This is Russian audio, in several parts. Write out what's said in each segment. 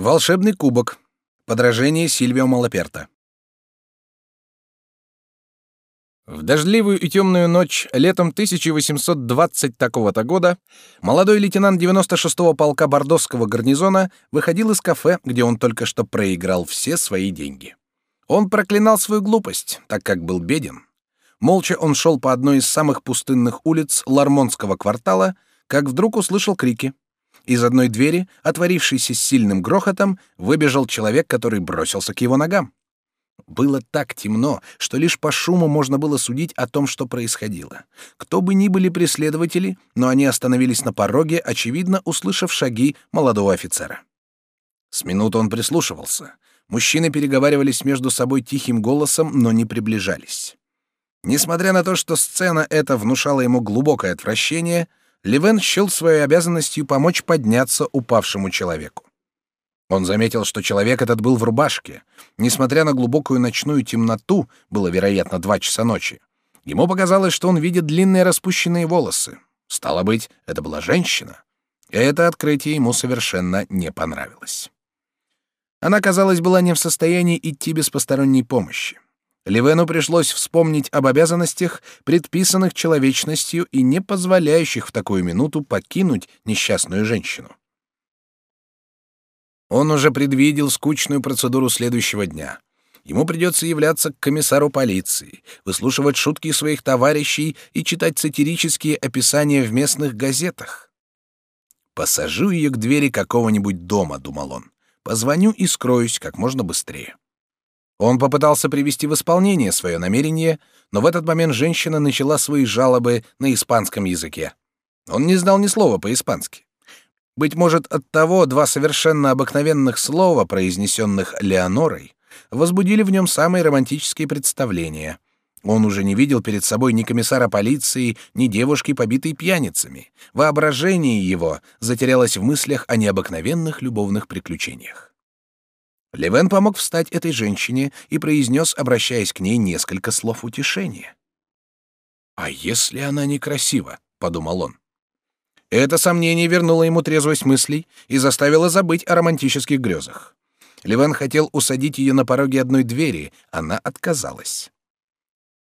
Волшебный кубок. Подражение Сильвио Малаперта. В дождливую и темную ночь летом 1820 такого-то года молодой лейтенант 96-го полка Бордосского гарнизона выходил из кафе, где он только что проиграл все свои деньги. Он проклинал свою глупость, так как был беден. Молча он шел по одной из самых пустынных улиц Лармонского квартала, как вдруг услышал крики. Из одной двери, отворившейся с сильным грохотом, выбежал человек, который бросился к его ногам. Было так темно, что лишь по шуму можно было судить о том, что происходило. Кто бы ни были преследователи, но они остановились на пороге, очевидно, услышав шаги молодого офицера. С минуты он прислушивался. Мужчины переговаривались между собой тихим голосом, но не приближались. Несмотря на то, что сцена эта внушала ему глубокое отвращение, Левен счел своей обязанностью помочь подняться упавшему человеку. Он заметил, что человек этот был в рубашке. Несмотря на глубокую ночную темноту, было, вероятно, два часа ночи, ему показалось, что он видит длинные распущенные волосы. Стало быть, это была женщина. Это открытие ему совершенно не понравилось. Она, казалось, была не в состоянии идти без посторонней помощи. Ливену пришлось вспомнить об обязанностях, предписанных человечностью и не позволяющих в такую минуту покинуть несчастную женщину. Он уже предвидел скучную процедуру следующего дня. Ему придется являться к комиссару полиции, выслушивать шутки своих товарищей и читать сатирические описания в местных газетах. «Посажу ее к двери какого-нибудь дома», — думал он. «Позвоню и скроюсь как можно быстрее». Он попытался привести в исполнение свое намерение, но в этот момент женщина начала свои жалобы на испанском языке. Он не знал ни слова по-испански. Быть может, от того два совершенно обыкновенных слова, произнесенных Леонорой, возбудили в нем самые романтические представления. Он уже не видел перед собой ни комиссара полиции, ни девушки, побитой пьяницами. Воображение его затерялось в мыслях о необыкновенных любовных приключениях. Левен помог встать этой женщине и произнес, обращаясь к ней, несколько слов утешения. «А если она некрасива?» — подумал он. Это сомнение вернуло ему трезвость мыслей и заставило забыть о романтических грезах. Левен хотел усадить ее на пороге одной двери, она отказалась.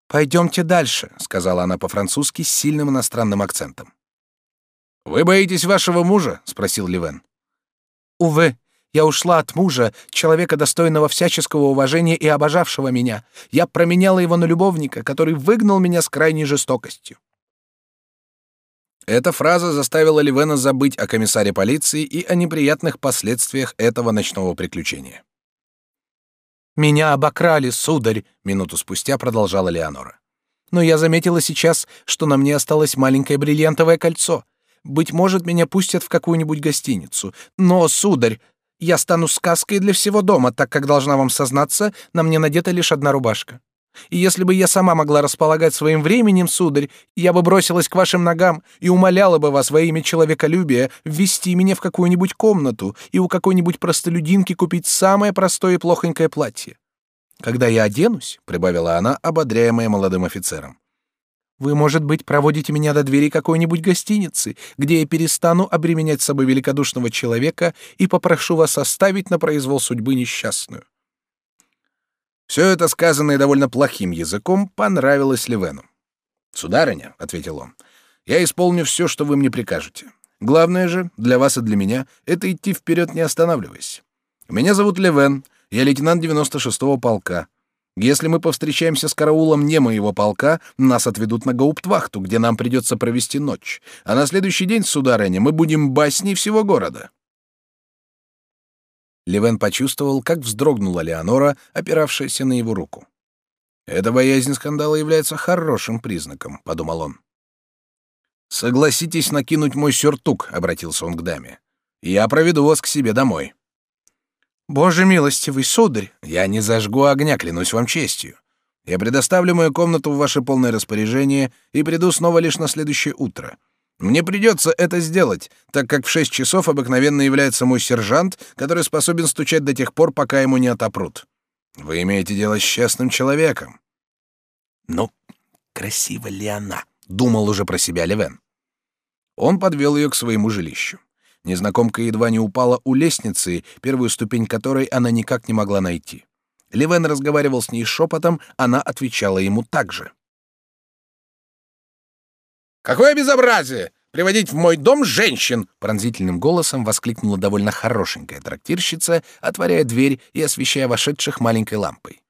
«Пойдемте дальше», — сказала она по-французски с сильным иностранным акцентом. «Вы боитесь вашего мужа?» — спросил Левен. «Увы, я ушла от мужа, человека достойного всяческого уважения и обожавшего меня. Я променяла его на любовника, который выгнал меня с крайней жестокостью. Эта фраза заставила Ливена забыть о комиссаре полиции и о неприятных последствиях этого ночного приключения. «Меня обокрали, сударь», — минуту спустя продолжала Леонора. «Но я заметила сейчас, что на мне осталось маленькое бриллиантовое кольцо. Быть может, меня пустят в какую-нибудь гостиницу. Но, сударь, я стану сказкой для всего дома, так как должна вам сознаться, на мне надета лишь одна рубашка. И если бы я сама могла располагать своим временем, сударь, я бы бросилась к вашим ногам и умоляла бы вас во имя человеколюбия ввести меня в какую-нибудь комнату и у какой-нибудь простолюдинки купить самое простое и плохонькое платье. Когда я оденусь, прибавила она, ободряемая молодым офицером, вы, может быть, проводите меня до двери какой-нибудь гостиницы, где я перестану обременять собой великодушного человека и попрошу вас оставить на произвол судьбы несчастную. Все это сказанное довольно плохим языком понравилось Левену. Сударыня, ответил он, я исполню все, что вы мне прикажете. Главное же для вас и для меня это идти вперед, не останавливаясь. Меня зовут Левен, я лейтенант 96-го полка. Если мы повстречаемся с караулом не моего полка, нас отведут на гауптвахту, где нам придется провести ночь. А на следующий день, сударыня, мы будем басней всего города». Левен почувствовал, как вздрогнула Леонора, опиравшаяся на его руку. «Эта боязнь скандала является хорошим признаком», — подумал он. «Согласитесь накинуть мой сюртук», — обратился он к даме. «Я проведу вас к себе домой». Боже милостивый, сударь, я не зажгу огня, клянусь вам честью. Я предоставлю мою комнату в ваше полное распоряжение и приду снова лишь на следующее утро. Мне придется это сделать, так как в шесть часов обыкновенно является мой сержант, который способен стучать до тех пор, пока ему не отопрут. Вы имеете дело с честным человеком. Ну, красива ли она? Думал уже про себя Левен. Он подвел ее к своему жилищу. Незнакомка едва не упала у лестницы, первую ступень которой она никак не могла найти. Левен разговаривал с ней шепотом, она отвечала ему так же. «Какое безобразие! Приводить в мой дом женщин!» Пронзительным голосом воскликнула довольно хорошенькая трактирщица, отворяя дверь и освещая вошедших маленькой лампой.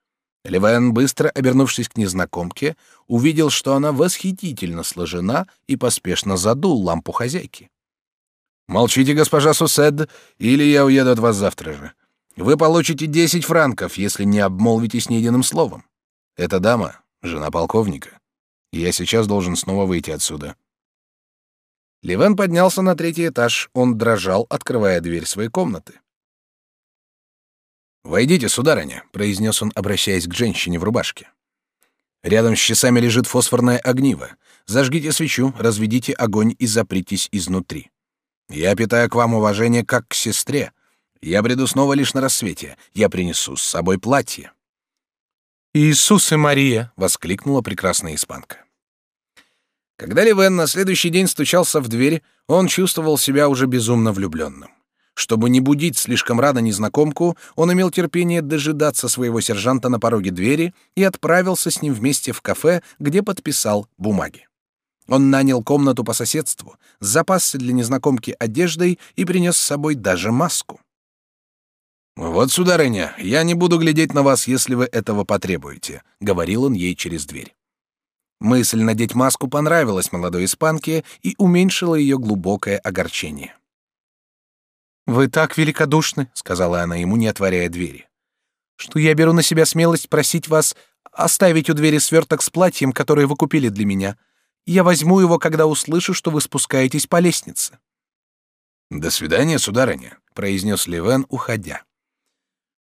Левен, быстро обернувшись к незнакомке, увидел, что она восхитительно сложена и поспешно задул лампу хозяйки. «Молчите, госпожа Сусед, или я уеду от вас завтра же. Вы получите десять франков, если не обмолвитесь ни единым словом. Эта дама — жена полковника. Я сейчас должен снова выйти отсюда. Левен поднялся на третий этаж. Он дрожал, открывая дверь своей комнаты. «Войдите, сударыня», — произнес он, обращаясь к женщине в рубашке. «Рядом с часами лежит фосфорное огниво. Зажгите свечу, разведите огонь и запритесь изнутри. Я питаю к вам уважение как к сестре. Я приду снова лишь на рассвете. Я принесу с собой платье». «Иисус и Мария!» — воскликнула прекрасная испанка. Когда Ливен на следующий день стучался в дверь, он чувствовал себя уже безумно влюбленным. Чтобы не будить слишком рано незнакомку, он имел терпение дожидаться своего сержанта на пороге двери и отправился с ним вместе в кафе, где подписал бумаги. Он нанял комнату по соседству, запасся для незнакомки одеждой и принес с собой даже маску. «Вот, сударыня, я не буду глядеть на вас, если вы этого потребуете», — говорил он ей через дверь. Мысль надеть маску понравилась молодой испанке и уменьшила ее глубокое огорчение. «Вы так великодушны», — сказала она ему, не отворяя двери, «что я беру на себя смелость просить вас оставить у двери сверток с платьем, которое вы купили для меня. Я возьму его, когда услышу, что вы спускаетесь по лестнице». «До свидания, сударыня», — произнес Левен, уходя.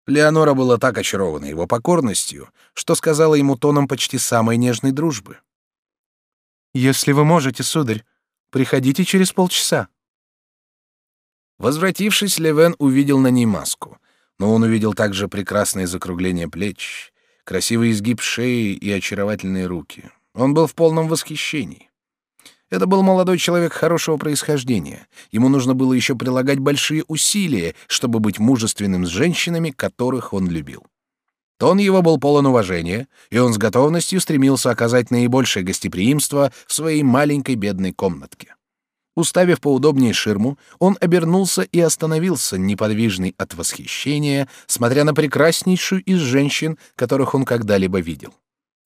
Леонора была так очарована его покорностью, что сказала ему тоном почти самой нежной дружбы. «Если вы можете, сударь, приходите через полчаса». Возвратившись, Левен увидел на ней маску, но он увидел также прекрасное закругление плеч, красивый изгиб шеи и очаровательные руки. Он был в полном восхищении. Это был молодой человек хорошего происхождения. Ему нужно было еще прилагать большие усилия, чтобы быть мужественным с женщинами, которых он любил. Тон его был полон уважения, и он с готовностью стремился оказать наибольшее гостеприимство в своей маленькой бедной комнатке. Уставив поудобнее ширму, он обернулся и остановился, неподвижный от восхищения, смотря на прекраснейшую из женщин, которых он когда-либо видел.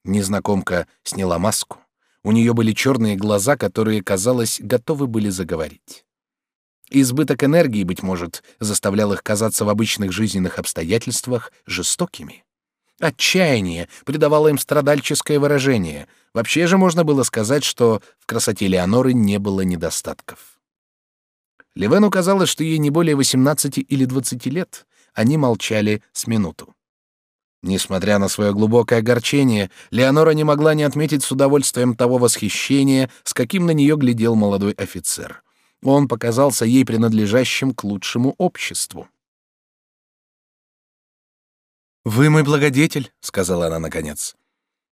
Незнакомка сняла маску. У нее были черные глаза, которые, казалось, готовы были заговорить. Избыток энергии, быть может, заставлял их казаться в обычных жизненных обстоятельствах жестокими. Отчаяние придавало им страдальческое выражение. Вообще же можно было сказать, что в красоте Леоноры не было недостатков. Левену казалось, что ей не более 18 или 20 лет. Они молчали с минуту. Несмотря на свое глубокое огорчение, Леонора не могла не отметить с удовольствием того восхищения, с каким на нее глядел молодой офицер. Он показался ей принадлежащим к лучшему обществу. «Вы мой благодетель», — сказала она наконец.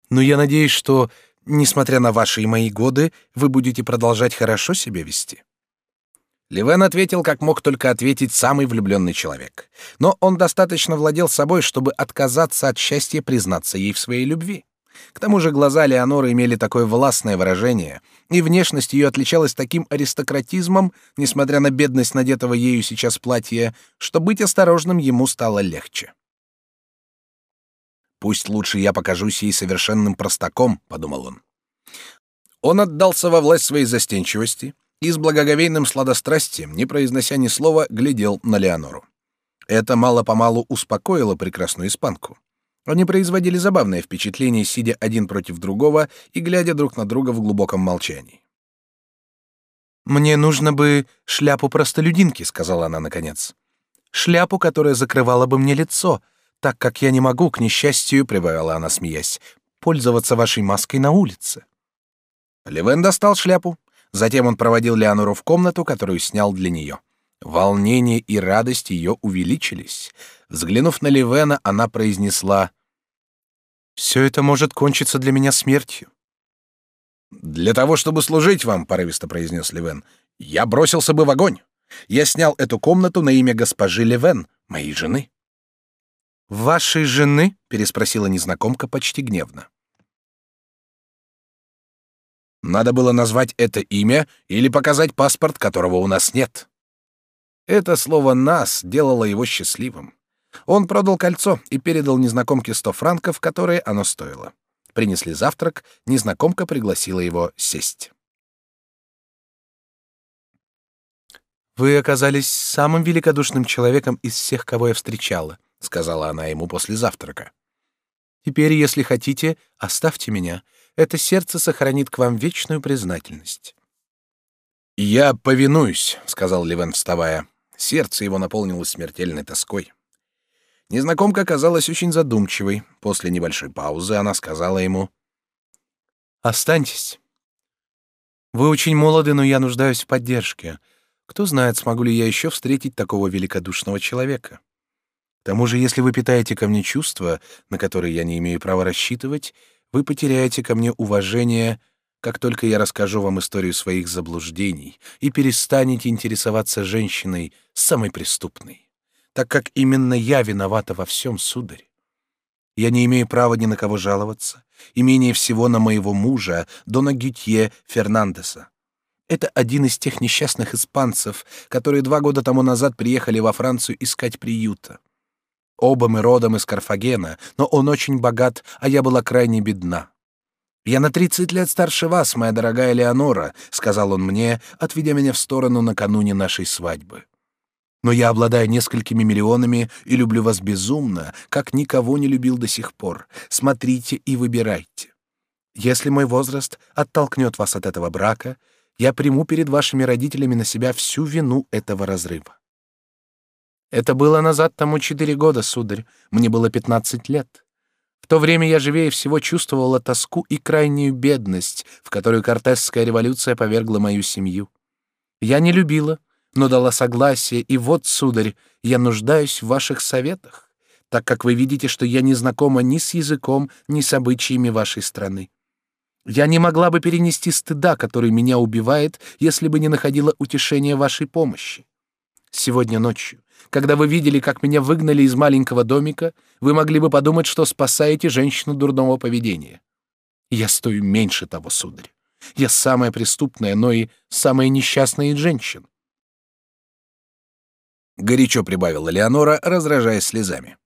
«Но я надеюсь, что, несмотря на ваши и мои годы, вы будете продолжать хорошо себя вести». Левен ответил, как мог только ответить самый влюбленный человек. Но он достаточно владел собой, чтобы отказаться от счастья признаться ей в своей любви. К тому же глаза Леоноры имели такое властное выражение, и внешность ее отличалась таким аристократизмом, несмотря на бедность надетого ею сейчас платья, что быть осторожным ему стало легче. «Пусть лучше я покажусь ей совершенным простаком», — подумал он. Он отдался во власть своей застенчивости — и с благоговейным сладострастием, не произнося ни слова, глядел на Леонору. Это мало-помалу успокоило прекрасную испанку. Они производили забавное впечатление, сидя один против другого и глядя друг на друга в глубоком молчании. «Мне нужно бы шляпу простолюдинки», — сказала она наконец. «Шляпу, которая закрывала бы мне лицо, так как я не могу, к несчастью», — прибавила она, смеясь, «пользоваться вашей маской на улице». Левен достал шляпу, Затем он проводил Леонору в комнату, которую снял для нее. Волнение и радость ее увеличились. Взглянув на Ливена, она произнесла «Все это может кончиться для меня смертью». «Для того, чтобы служить вам», — порывисто произнес Ливен, — «я бросился бы в огонь. Я снял эту комнату на имя госпожи Левен, моей жены. Вашей жены? переспросила незнакомка почти гневно. Надо было назвать это имя или показать паспорт, которого у нас нет. Это слово «нас» делало его счастливым. Он продал кольцо и передал незнакомке сто франков, которые оно стоило. Принесли завтрак, незнакомка пригласила его сесть. «Вы оказались самым великодушным человеком из всех, кого я встречала», — сказала она ему после завтрака. «Теперь, если хотите, оставьте меня. Это сердце сохранит к вам вечную признательность». «Я повинуюсь», — сказал Левен, вставая. Сердце его наполнилось смертельной тоской. Незнакомка оказалась очень задумчивой. После небольшой паузы она сказала ему: "Останьтесь. Вы очень молоды, но я нуждаюсь в поддержке. Кто знает, смогу ли я еще встретить такого великодушного человека. К тому же, если вы питаете ко мне чувства, на которые я не имею права рассчитывать, вы потеряете ко мне уважение, как только я расскажу вам историю своих заблуждений и перестанете интересоваться женщиной самой преступной, так как именно я виновата во всем, сударь. Я не имею права ни на кого жаловаться, и менее всего на моего мужа, Дона Гютье Фернандеса. Это один из тех несчастных испанцев, которые два года тому назад приехали во Францию искать приюта. Оба мы родом из Карфагена, но он очень богат, а я была крайне бедна. «Я на тридцать лет старше вас, моя дорогая Леонора», — сказал он мне, отведя меня в сторону накануне нашей свадьбы. «Но я обладаю несколькими миллионами и люблю вас безумно, как никого не любил до сих пор. Смотрите и выбирайте. Если мой возраст оттолкнет вас от этого брака, я приму перед вашими родителями на себя всю вину этого разрыва. Это было назад тому четыре года, сударь. Мне было пятнадцать лет. В то время я живее всего чувствовала тоску и крайнюю бедность, в которую Кортесская революция повергла мою семью. Я не любила, но дала согласие, и вот, сударь, я нуждаюсь в ваших советах, так как вы видите, что я не знакома ни с языком, ни с обычаями вашей страны. Я не могла бы перенести стыда, который меня убивает, если бы не находила утешения вашей помощи. Сегодня ночью, когда вы видели, как меня выгнали из маленького домика, вы могли бы подумать, что спасаете женщину дурного поведения. Я стою меньше того, сударь. Я самая преступная, но и самая несчастная из женщин. Горячо прибавила Леонора, разражаясь слезами.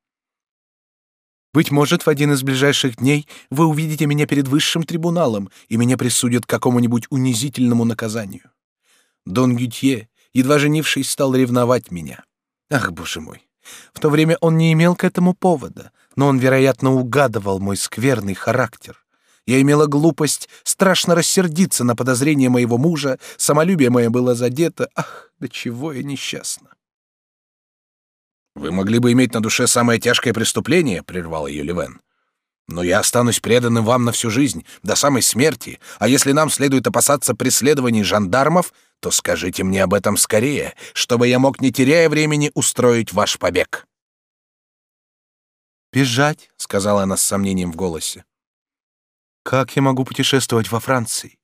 Быть может, в один из ближайших дней вы увидите меня перед высшим трибуналом, и меня присудят к какому-нибудь унизительному наказанию. Дон Гютье, едва женившись, стал ревновать меня. Ах, боже мой! В то время он не имел к этому повода, но он, вероятно, угадывал мой скверный характер. Я имела глупость страшно рассердиться на подозрение моего мужа, самолюбие мое было задето. Ах, до чего я несчастна! Вы могли бы иметь на душе самое тяжкое преступление, прервал ее Левен. Но я останусь преданным вам на всю жизнь, до самой смерти. А если нам следует опасаться преследований жандармов, то скажите мне об этом скорее, чтобы я мог, не теряя времени, устроить ваш побег. Бежать, сказала она с сомнением в голосе. Как я могу путешествовать во Франции?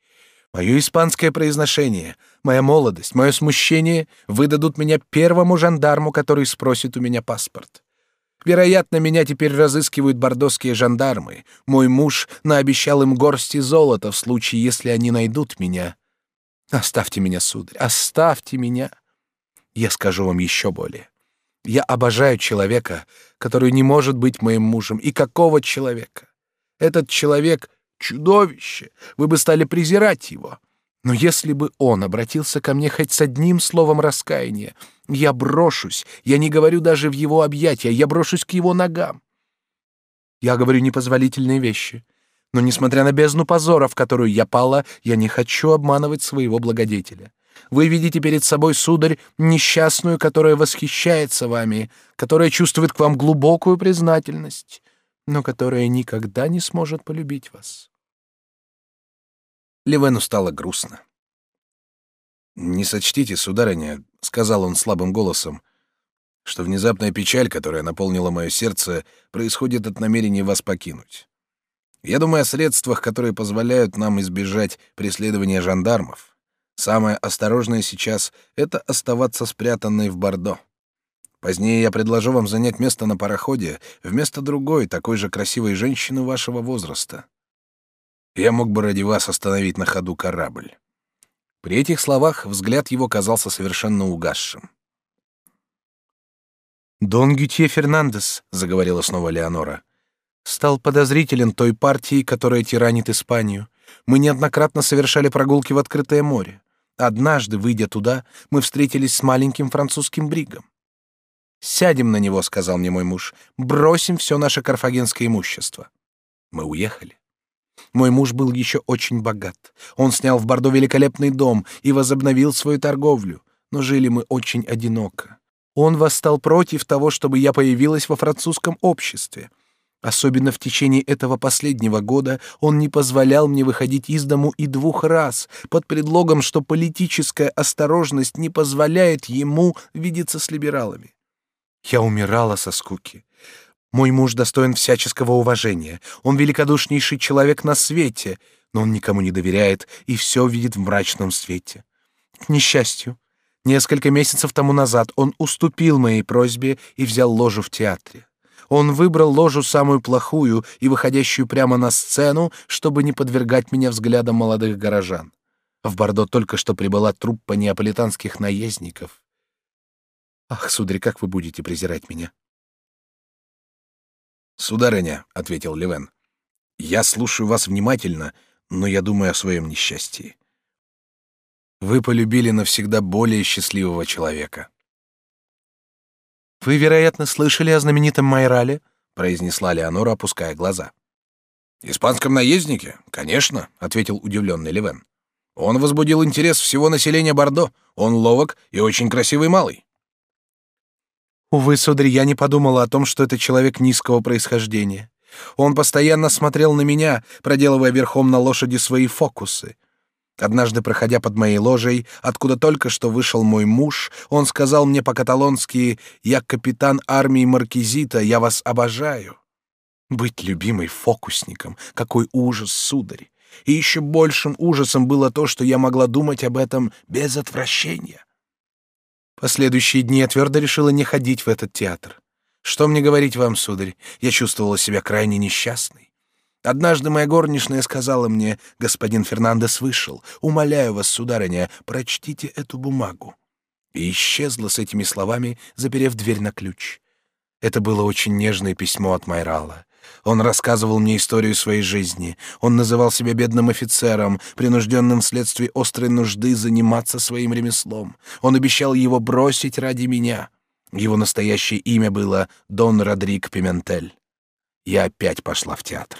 Мое испанское произношение, моя молодость, мое смущение выдадут меня первому жандарму, который спросит у меня паспорт. Вероятно, меня теперь разыскивают бордоские жандармы. Мой муж наобещал им горсти золота в случае, если они найдут меня. Оставьте меня, сударь, оставьте меня. Я скажу вам еще более. Я обожаю человека, который не может быть моим мужем. И какого человека? Этот человек — чудовище. Вы бы стали презирать его. Но если бы он обратился ко мне хоть с одним словом раскаяния, я брошусь, я не говорю даже в его объятия, я брошусь к его ногам. Я говорю непозволительные вещи. Но, несмотря на бездну позора, в которую я пала, я не хочу обманывать своего благодетеля. Вы видите перед собой, сударь, несчастную, которая восхищается вами, которая чувствует к вам глубокую признательность, но которая никогда не сможет полюбить вас. Левену стало грустно. «Не сочтите, сударыня», — сказал он слабым голосом, «что внезапная печаль, которая наполнила мое сердце, происходит от намерения вас покинуть. Я думаю о средствах, которые позволяют нам избежать преследования жандармов. Самое осторожное сейчас — это оставаться спрятанной в Бордо. Позднее я предложу вам занять место на пароходе вместо другой, такой же красивой женщины вашего возраста. Я мог бы ради вас остановить на ходу корабль». При этих словах взгляд его казался совершенно угасшим. «Дон Гютье Фернандес», — заговорила снова Леонора, — «стал подозрителен той партии, которая тиранит Испанию. Мы неоднократно совершали прогулки в открытое море. Однажды, выйдя туда, мы встретились с маленьким французским бригом. «Сядем на него», — сказал мне мой муж, — «бросим все наше карфагенское имущество». Мы уехали. Мой муж был еще очень богат. Он снял в Бордо великолепный дом и возобновил свою торговлю, но жили мы очень одиноко. Он восстал против того, чтобы я появилась во французском обществе. Особенно в течение этого последнего года он не позволял мне выходить из дому и двух раз, под предлогом, что политическая осторожность не позволяет ему видеться с либералами. Я умирала со скуки. Мой муж достоин всяческого уважения. Он великодушнейший человек на свете, но он никому не доверяет и все видит в мрачном свете. К несчастью, несколько месяцев тому назад он уступил моей просьбе и взял ложу в театре. Он выбрал ложу самую плохую и выходящую прямо на сцену, чтобы не подвергать меня взглядам молодых горожан. В Бордо только что прибыла труппа неаполитанских наездников. Ах, сударь, как вы будете презирать меня? Сударыня, ответил Левен, я слушаю вас внимательно, но я думаю о своем несчастье. Вы полюбили навсегда более счастливого человека. Вы, вероятно, слышали о знаменитом Майрале, произнесла Леонора, опуская глаза. Испанском наезднике, конечно, ответил удивленный Левен. Он возбудил интерес всего населения Бордо. Он ловок и очень красивый малый. Увы, сударь, я не подумала о том, что это человек низкого происхождения. Он постоянно смотрел на меня, проделывая верхом на лошади свои фокусы. Однажды, проходя под моей ложей, откуда только что вышел мой муж, он сказал мне по-каталонски «Я капитан армии Маркизита, я вас обожаю». Быть любимой фокусником — какой ужас, сударь! И еще большим ужасом было то, что я могла думать об этом без отвращения. Последующие дни я твердо решила не ходить в этот театр. Что мне говорить вам, сударь? Я чувствовала себя крайне несчастной. Однажды моя горничная сказала мне, господин Фернандес вышел. Умоляю вас, сударыня, прочтите эту бумагу. И исчезла с этими словами, заперев дверь на ключ. Это было очень нежное письмо от Майрала. Он рассказывал мне историю своей жизни. Он называл себя бедным офицером, принужденным вследствие острой нужды заниматься своим ремеслом. Он обещал его бросить ради меня. Его настоящее имя было Дон Родрик Пиментель. Я опять пошла в театр.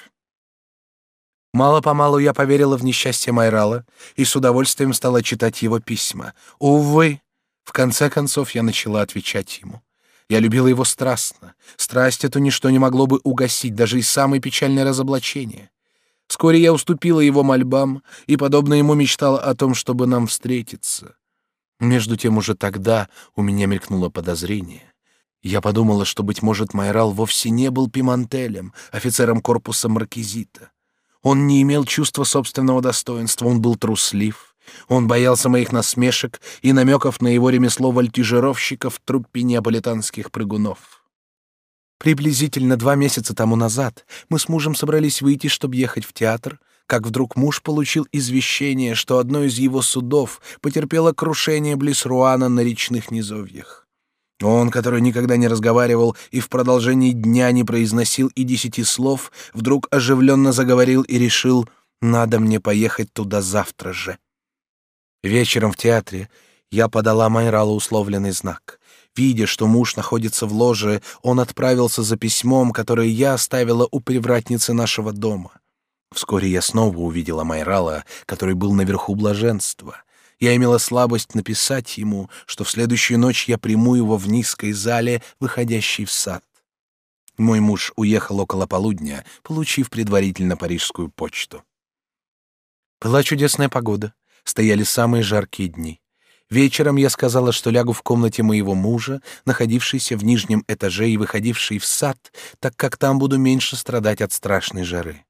Мало-помалу я поверила в несчастье Майрала и с удовольствием стала читать его письма. Увы, в конце концов я начала отвечать ему. Я любила его страстно. Страсть эту ничто не могло бы угасить, даже и самое печальное разоблачение. Вскоре я уступила его мольбам и, подобно ему, мечтала о том, чтобы нам встретиться. Между тем уже тогда у меня мелькнуло подозрение. Я подумала, что, быть может, Майрал вовсе не был Пимантелем, офицером корпуса Маркизита. Он не имел чувства собственного достоинства, он был труслив, он боялся моих насмешек и намеков на его ремесло вольтижировщика в труппе неаполитанских прыгунов. Приблизительно два месяца тому назад мы с мужем собрались выйти, чтобы ехать в театр, как вдруг муж получил извещение, что одно из его судов потерпело крушение близ Руана на речных низовьях. Он, который никогда не разговаривал и в продолжении дня не произносил и десяти слов, вдруг оживленно заговорил и решил, надо мне поехать туда завтра же. Вечером в театре я подала Майралу условленный знак. Видя, что муж находится в ложе, он отправился за письмом, которое я оставила у привратницы нашего дома. Вскоре я снова увидела Майрала, который был наверху блаженства. Я имела слабость написать ему, что в следующую ночь я приму его в низкой зале, выходящей в сад. Мой муж уехал около полудня, получив предварительно парижскую почту. Была чудесная погода стояли самые жаркие дни. Вечером я сказала, что лягу в комнате моего мужа, находившейся в нижнем этаже и выходившей в сад, так как там буду меньше страдать от страшной жары.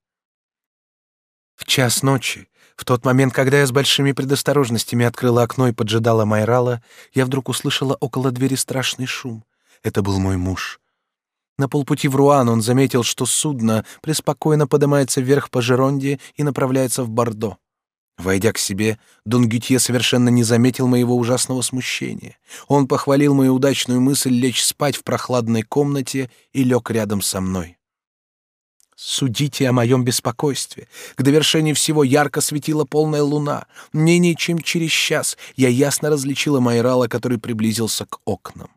В час ночи, в тот момент, когда я с большими предосторожностями открыла окно и поджидала Майрала, я вдруг услышала около двери страшный шум. Это был мой муж. На полпути в Руан он заметил, что судно преспокойно поднимается вверх по Жеронде и направляется в Бордо. Войдя к себе, Дон Гютье совершенно не заметил моего ужасного смущения. Он похвалил мою удачную мысль лечь спать в прохладной комнате и лег рядом со мной. Судите о моем беспокойстве. К довершению всего ярко светила полная луна. Менее чем через час я ясно различила Майрала, который приблизился к окнам.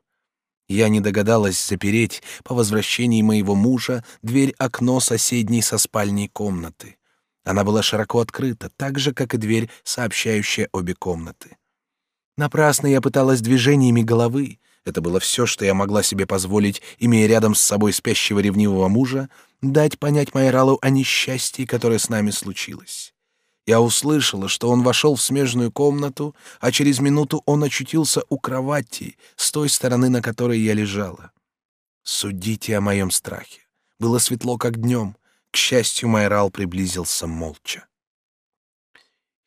Я не догадалась запереть по возвращении моего мужа дверь-окно соседней со спальней комнаты. Она была широко открыта, так же, как и дверь, сообщающая обе комнаты. Напрасно я пыталась движениями головы, это было все, что я могла себе позволить, имея рядом с собой спящего ревнивого мужа, дать понять Майралу о несчастье, которое с нами случилось. Я услышала, что он вошел в смежную комнату, а через минуту он очутился у кровати, с той стороны, на которой я лежала. Судите о моем страхе. Было светло, как днем. К счастью, Майрал приблизился молча.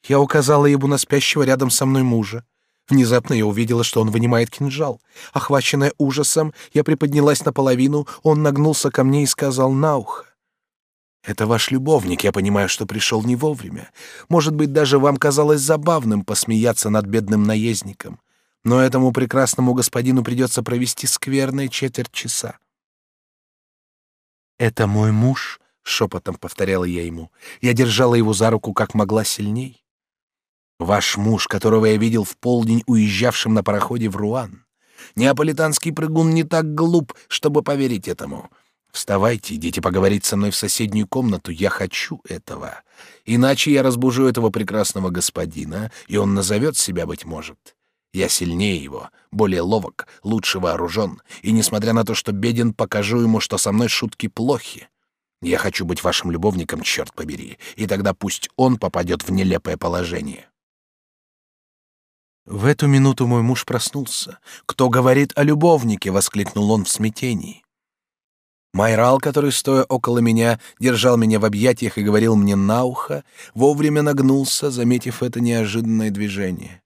Я указала ему на спящего рядом со мной мужа. Внезапно я увидела, что он вынимает кинжал. Охваченная ужасом, я приподнялась наполовину, он нагнулся ко мне и сказал на ухо. «Это ваш любовник, я понимаю, что пришел не вовремя. Может быть, даже вам казалось забавным посмеяться над бедным наездником. Но этому прекрасному господину придется провести скверные четверть часа». «Это мой муж?» — шепотом повторяла я ему. Я держала его за руку как могла сильней. «Ваш муж, которого я видел в полдень уезжавшим на пароходе в Руан. Неаполитанский прыгун не так глуп, чтобы поверить этому. Вставайте, идите поговорить со мной в соседнюю комнату, я хочу этого. Иначе я разбужу этого прекрасного господина, и он назовет себя, быть может. Я сильнее его, более ловок, лучше вооружен, и, несмотря на то, что беден, покажу ему, что со мной шутки плохи. Я хочу быть вашим любовником, черт побери, и тогда пусть он попадет в нелепое положение. В эту минуту мой муж проснулся. «Кто говорит о любовнике?» — воскликнул он в смятении. Майрал, который, стоя около меня, держал меня в объятиях и говорил мне на ухо, вовремя нагнулся, заметив это неожиданное движение.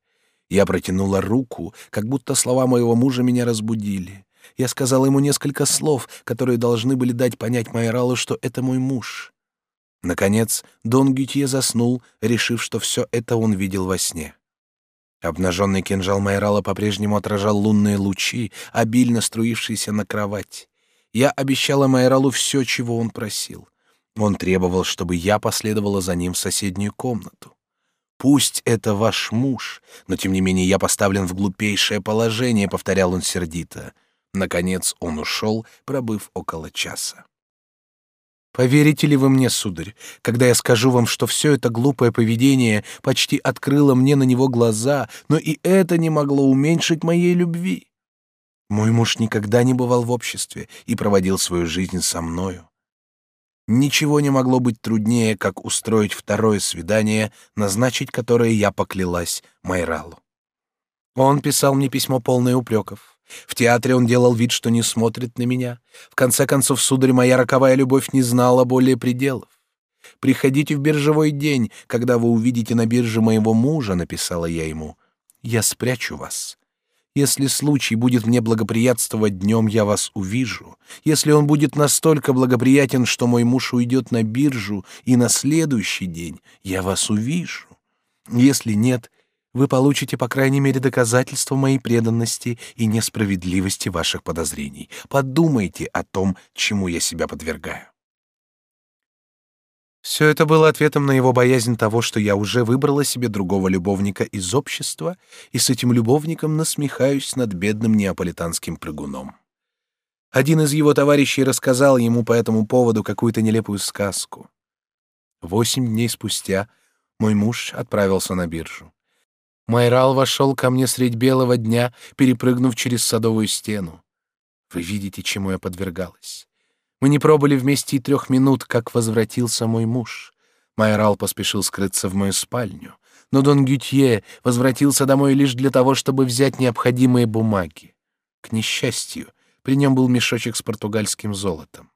Я протянула руку, как будто слова моего мужа меня разбудили. Я сказал ему несколько слов, которые должны были дать понять Майоралу, что это мой муж. Наконец, Дон Гютье заснул, решив, что все это он видел во сне. Обнаженный кинжал Майорала по-прежнему отражал лунные лучи, обильно струившиеся на кровать. Я обещала Майоралу все, чего он просил. Он требовал, чтобы я последовала за ним в соседнюю комнату. Пусть это ваш муж, но тем не менее я поставлен в глупейшее положение, повторял он сердито. Наконец он ушел, пробыв около часа. Поверите ли вы мне, сударь, когда я скажу вам, что все это глупое поведение почти открыло мне на него глаза, но и это не могло уменьшить моей любви? Мой муж никогда не бывал в обществе и проводил свою жизнь со мною. Ничего не могло быть труднее, как устроить второе свидание, назначить которое я поклялась Майралу. Он писал мне письмо полное упреков. В театре он делал вид, что не смотрит на меня. В конце концов, сударь, моя роковая любовь не знала более пределов. «Приходите в биржевой день, когда вы увидите на бирже моего мужа», — написала я ему. «Я спрячу вас. Если случай будет мне благоприятствовать днем, я вас увижу. Если он будет настолько благоприятен, что мой муж уйдет на биржу, и на следующий день я вас увижу. Если нет, вы получите, по крайней мере, доказательство моей преданности и несправедливости ваших подозрений. Подумайте о том, чему я себя подвергаю. Все это было ответом на его боязнь того, что я уже выбрала себе другого любовника из общества и с этим любовником насмехаюсь над бедным неаполитанским прыгуном. Один из его товарищей рассказал ему по этому поводу какую-то нелепую сказку. Восемь дней спустя мой муж отправился на биржу. Майрал вошел ко мне средь белого дня, перепрыгнув через садовую стену. Вы видите, чему я подвергалась. Мы не пробыли вместе и трех минут, как возвратился мой муж. Майрал поспешил скрыться в мою спальню, но Дон Гютье возвратился домой лишь для того, чтобы взять необходимые бумаги. К несчастью, при нем был мешочек с португальским золотом.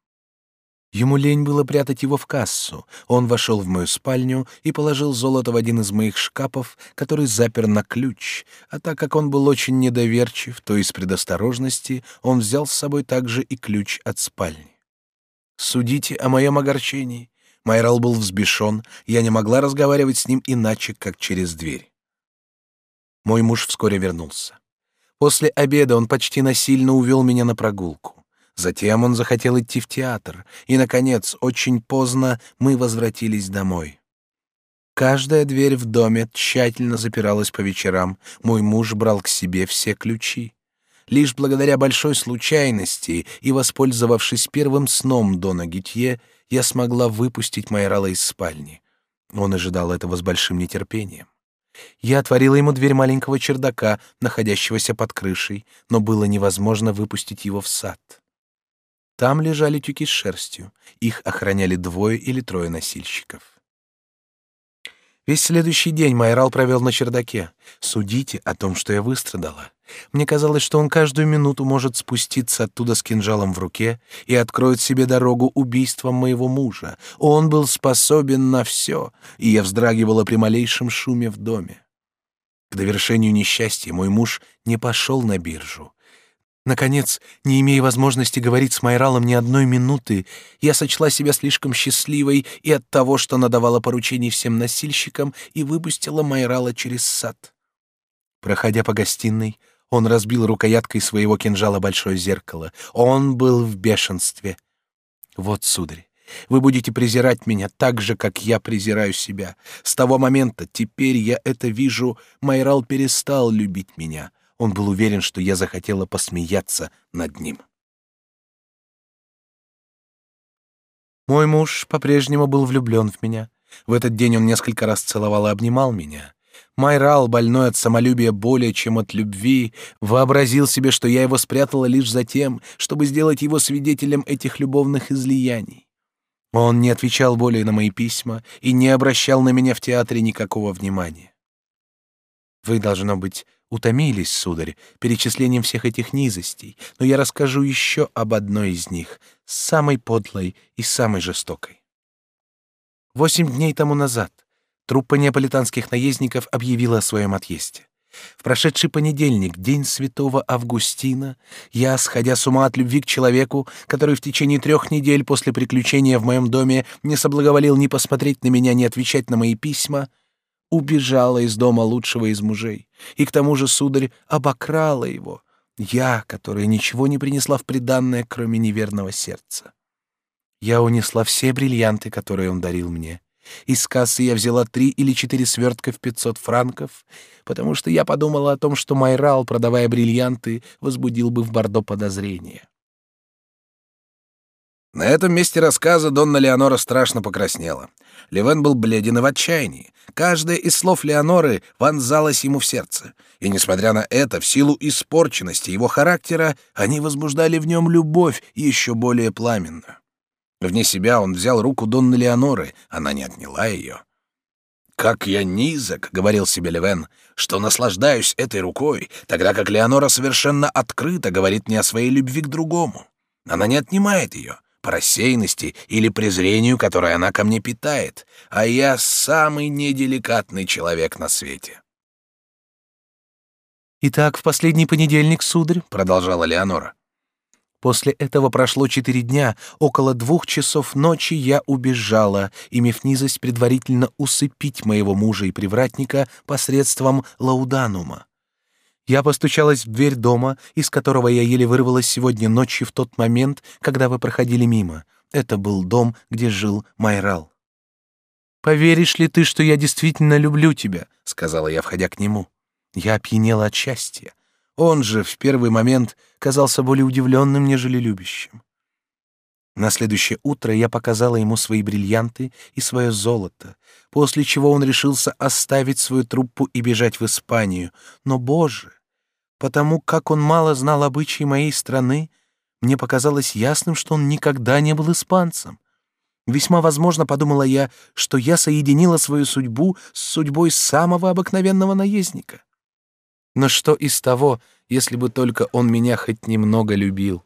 Ему лень было прятать его в кассу. Он вошел в мою спальню и положил золото в один из моих шкафов, который запер на ключ. А так как он был очень недоверчив, то из предосторожности он взял с собой также и ключ от спальни. Судите о моем огорчении. Майрал был взбешен, я не могла разговаривать с ним иначе, как через дверь. Мой муж вскоре вернулся. После обеда он почти насильно увел меня на прогулку. Затем он захотел идти в театр, и, наконец, очень поздно мы возвратились домой. Каждая дверь в доме тщательно запиралась по вечерам, мой муж брал к себе все ключи. Лишь благодаря большой случайности и воспользовавшись первым сном Дона Гитье, я смогла выпустить Майрала из спальни. Он ожидал этого с большим нетерпением. Я отворила ему дверь маленького чердака, находящегося под крышей, но было невозможно выпустить его в сад. Там лежали тюки с шерстью. Их охраняли двое или трое носильщиков. Весь следующий день Майрал провел на чердаке. Судите о том, что я выстрадала. Мне казалось, что он каждую минуту может спуститься оттуда с кинжалом в руке и откроет себе дорогу убийством моего мужа. Он был способен на все, и я вздрагивала при малейшем шуме в доме. К довершению несчастья мой муж не пошел на биржу. Наконец, не имея возможности говорить с Майралом ни одной минуты, я сочла себя слишком счастливой и от того, что надавала поручений всем носильщикам и выпустила Майрала через сад. Проходя по гостиной, он разбил рукояткой своего кинжала большое зеркало. Он был в бешенстве. Вот, сударь, вы будете презирать меня так же, как я презираю себя. С того момента, теперь я это вижу, Майрал перестал любить меня. Он был уверен, что я захотела посмеяться над ним. Мой муж по-прежнему был влюблен в меня. В этот день он несколько раз целовал и обнимал меня. Майрал, больной от самолюбия более чем от любви, вообразил себе, что я его спрятала лишь за тем, чтобы сделать его свидетелем этих любовных излияний. Он не отвечал более на мои письма и не обращал на меня в театре никакого внимания. Вы, должно быть, утомились, сударь, перечислением всех этих низостей, но я расскажу еще об одной из них, самой подлой и самой жестокой. Восемь дней тому назад труппа неаполитанских наездников объявила о своем отъезде. В прошедший понедельник, день святого Августина, я, сходя с ума от любви к человеку, который в течение трех недель после приключения в моем доме не соблаговолил ни посмотреть на меня, ни отвечать на мои письма, — убежала из дома лучшего из мужей, и к тому же, сударь, обокрала его, я, которая ничего не принесла в приданное, кроме неверного сердца. Я унесла все бриллианты, которые он дарил мне. Из кассы я взяла три или четыре свертка в пятьсот франков, потому что я подумала о том, что Майрал, продавая бриллианты, возбудил бы в Бордо подозрения. На этом месте рассказа Донна Леонора страшно покраснела. Левен был бледен и в отчаянии. Каждое из слов Леоноры вонзалось ему в сердце. И, несмотря на это, в силу испорченности его характера, они возбуждали в нем любовь еще более пламенную. Вне себя он взял руку Донны Леоноры, она не отняла ее. «Как я низок», — говорил себе Левен, — «что наслаждаюсь этой рукой, тогда как Леонора совершенно открыто говорит мне о своей любви к другому. Она не отнимает ее, по рассеянности или презрению, которое она ко мне питает, а я самый неделикатный человек на свете. «Итак, в последний понедельник, сударь», — продолжала Леонора. «После этого прошло четыре дня, около двух часов ночи я убежала, имев низость предварительно усыпить моего мужа и привратника посредством лауданума. Я постучалась в дверь дома, из которого я еле вырвалась сегодня ночью в тот момент, когда вы проходили мимо. Это был дом, где жил Майрал. «Поверишь ли ты, что я действительно люблю тебя?» — сказала я, входя к нему. Я опьянела от счастья. Он же в первый момент казался более удивленным, нежели любящим. На следующее утро я показала ему свои бриллианты и свое золото, после чего он решился оставить свою труппу и бежать в Испанию. Но, боже, Потому как он мало знал обычаи моей страны, мне показалось ясным, что он никогда не был испанцем. Весьма возможно, подумала я, что я соединила свою судьбу с судьбой самого обыкновенного наездника. Но что из того, если бы только он меня хоть немного любил?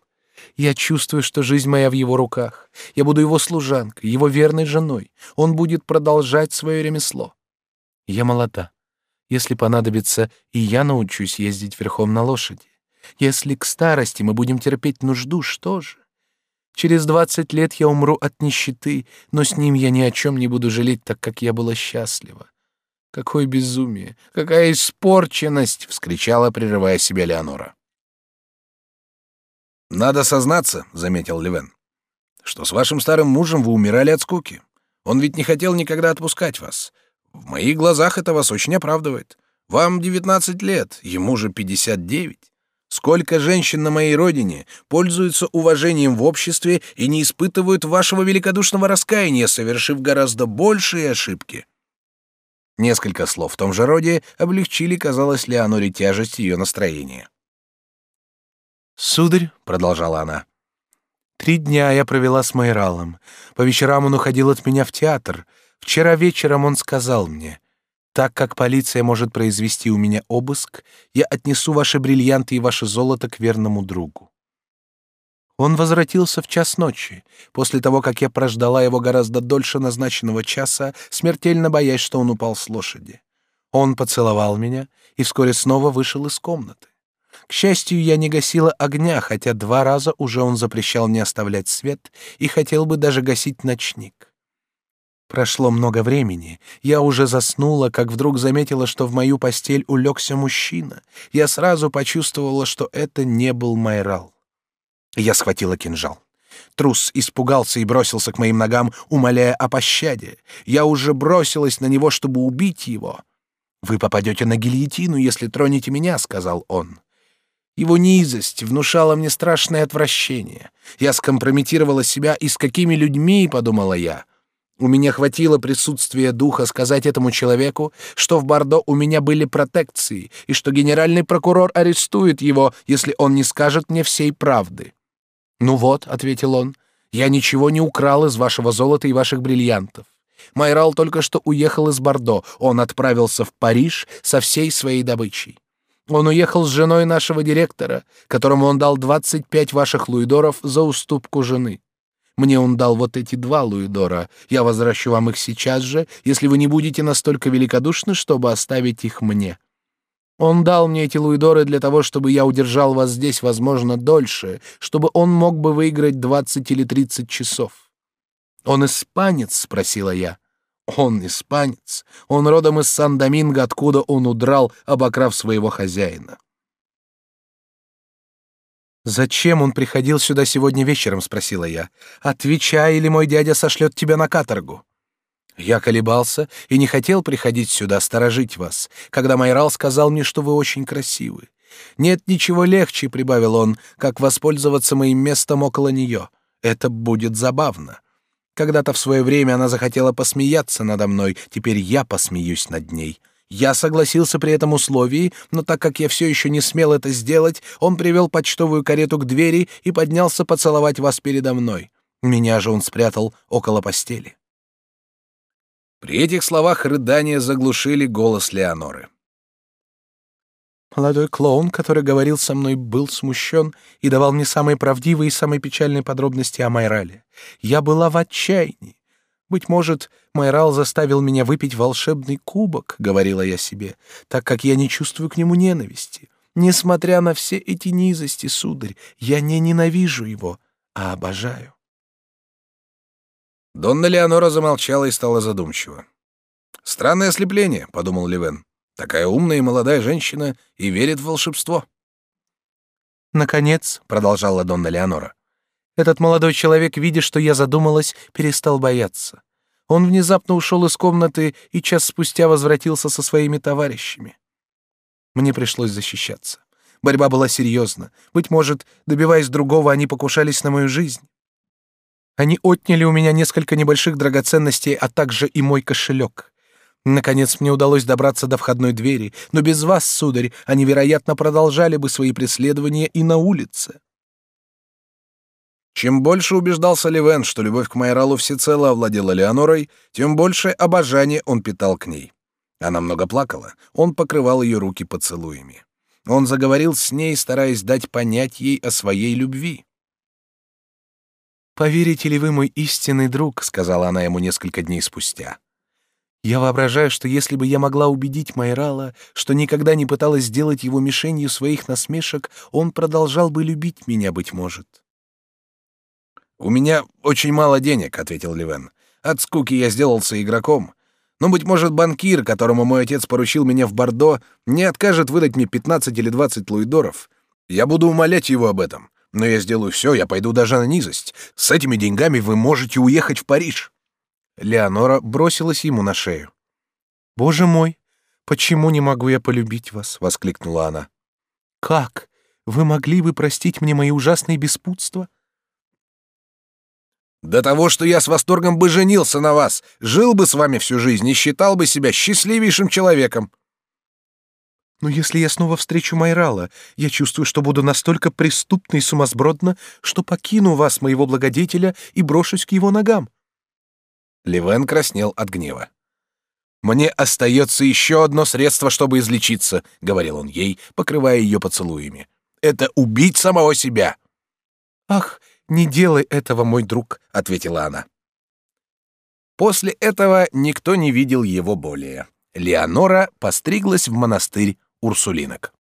Я чувствую, что жизнь моя в его руках. Я буду его служанкой, его верной женой. Он будет продолжать свое ремесло. Я молода. Если понадобится, и я научусь ездить верхом на лошади. Если к старости мы будем терпеть нужду, что же? Через двадцать лет я умру от нищеты, но с ним я ни о чем не буду жалеть, так как я была счастлива. Какое безумие! Какая испорченность! — вскричала, прерывая себя Леонора. «Надо сознаться», — заметил Левен, — «что с вашим старым мужем вы умирали от скуки. Он ведь не хотел никогда отпускать вас. В моих глазах это вас очень оправдывает. Вам девятнадцать лет, ему же пятьдесят девять. Сколько женщин на моей родине пользуются уважением в обществе и не испытывают вашего великодушного раскаяния, совершив гораздо большие ошибки». Несколько слов в том же роде облегчили, казалось, Леоноре тяжесть ее настроения. «Сударь», — продолжала она, — «три дня я провела с Майралом. По вечерам он уходил от меня в театр. Вчера вечером он сказал мне, так как полиция может произвести у меня обыск, я отнесу ваши бриллианты и ваше золото к верному другу». Он возвратился в час ночи, после того, как я прождала его гораздо дольше назначенного часа, смертельно боясь, что он упал с лошади. Он поцеловал меня и вскоре снова вышел из комнаты. К счастью, я не гасила огня, хотя два раза уже он запрещал мне оставлять свет и хотел бы даже гасить ночник. Прошло много времени. Я уже заснула, как вдруг заметила, что в мою постель улегся мужчина. Я сразу почувствовала, что это не был Майрал. Я схватила кинжал. Трус испугался и бросился к моим ногам, умоляя о пощаде. Я уже бросилась на него, чтобы убить его. «Вы попадете на гильотину, если тронете меня», — сказал он. Его низость внушала мне страшное отвращение. Я скомпрометировала себя, и с какими людьми, подумала я. У меня хватило присутствия духа сказать этому человеку, что в Бордо у меня были протекции, и что генеральный прокурор арестует его, если он не скажет мне всей правды. «Ну вот», — ответил он, — «я ничего не украл из вашего золота и ваших бриллиантов. Майрал только что уехал из Бордо, он отправился в Париж со всей своей добычей. Он уехал с женой нашего директора, которому он дал 25 ваших луидоров за уступку жены. Мне он дал вот эти два луидора. Я возвращу вам их сейчас же, если вы не будете настолько великодушны, чтобы оставить их мне. Он дал мне эти луидоры для того, чтобы я удержал вас здесь, возможно, дольше, чтобы он мог бы выиграть 20 или 30 часов. Он испанец, спросила я. Он испанец. Он родом из Сан-Доминго, откуда он удрал, обокрав своего хозяина. «Зачем он приходил сюда сегодня вечером?» — спросила я. «Отвечай, или мой дядя сошлет тебя на каторгу». Я колебался и не хотел приходить сюда сторожить вас, когда Майрал сказал мне, что вы очень красивы. Нет ничего легче, — прибавил он, — как воспользоваться моим местом около нее. Это будет забавно. Когда-то в свое время она захотела посмеяться надо мной, теперь я посмеюсь над ней. Я согласился при этом условии, но так как я все еще не смел это сделать, он привел почтовую карету к двери и поднялся поцеловать вас передо мной. Меня же он спрятал около постели. При этих словах рыдания заглушили голос Леоноры. Молодой клоун, который говорил со мной, был смущен и давал мне самые правдивые и самые печальные подробности о Майрале. Я была в отчаянии. Быть может, Майрал заставил меня выпить волшебный кубок, говорила я себе, так как я не чувствую к нему ненависти. Несмотря на все эти низости, сударь, я не ненавижу его, а обожаю. Донна Леонора замолчала и стала задумчива. «Странное ослепление», — подумал Левен. Такая умная и молодая женщина и верит в волшебство. Наконец, продолжала Донна Леонора, этот молодой человек, видя, что я задумалась, перестал бояться. Он внезапно ушел из комнаты и час спустя возвратился со своими товарищами. Мне пришлось защищаться. Борьба была серьезна. Быть может, добиваясь другого, они покушались на мою жизнь. Они отняли у меня несколько небольших драгоценностей, а также и мой кошелек. Наконец мне удалось добраться до входной двери, но без вас, сударь, они, вероятно, продолжали бы свои преследования и на улице. Чем больше убеждался Левен, что любовь к Майралу всецело овладела Леонорой, тем больше обожания он питал к ней. Она много плакала, он покрывал ее руки поцелуями. Он заговорил с ней, стараясь дать понять ей о своей любви. «Поверите ли вы, мой истинный друг», — сказала она ему несколько дней спустя. «Я воображаю, что если бы я могла убедить Майрала, что никогда не пыталась сделать его мишенью своих насмешек, он продолжал бы любить меня, быть может». «У меня очень мало денег», — ответил Ливен. «От скуки я сделался игроком. Но, быть может, банкир, которому мой отец поручил меня в Бордо, не откажет выдать мне 15 или 20 луидоров. Я буду умолять его об этом. Но я сделаю все, я пойду даже на низость. С этими деньгами вы можете уехать в Париж». Леонора бросилась ему на шею. «Боже мой, почему не могу я полюбить вас?» — воскликнула она. «Как? Вы могли бы простить мне мои ужасные беспутства?» До того, что я с восторгом бы женился на вас, жил бы с вами всю жизнь и считал бы себя счастливейшим человеком. Но если я снова встречу Майрала, я чувствую, что буду настолько преступна и сумасбродна, что покину вас, моего благодетеля, и брошусь к его ногам. Левен краснел от гнева. «Мне остается еще одно средство, чтобы излечиться», — говорил он ей, покрывая ее поцелуями. «Это убить самого себя». «Ах, не делай этого, мой друг», — ответила она. После этого никто не видел его более. Леонора постриглась в монастырь урсулинок.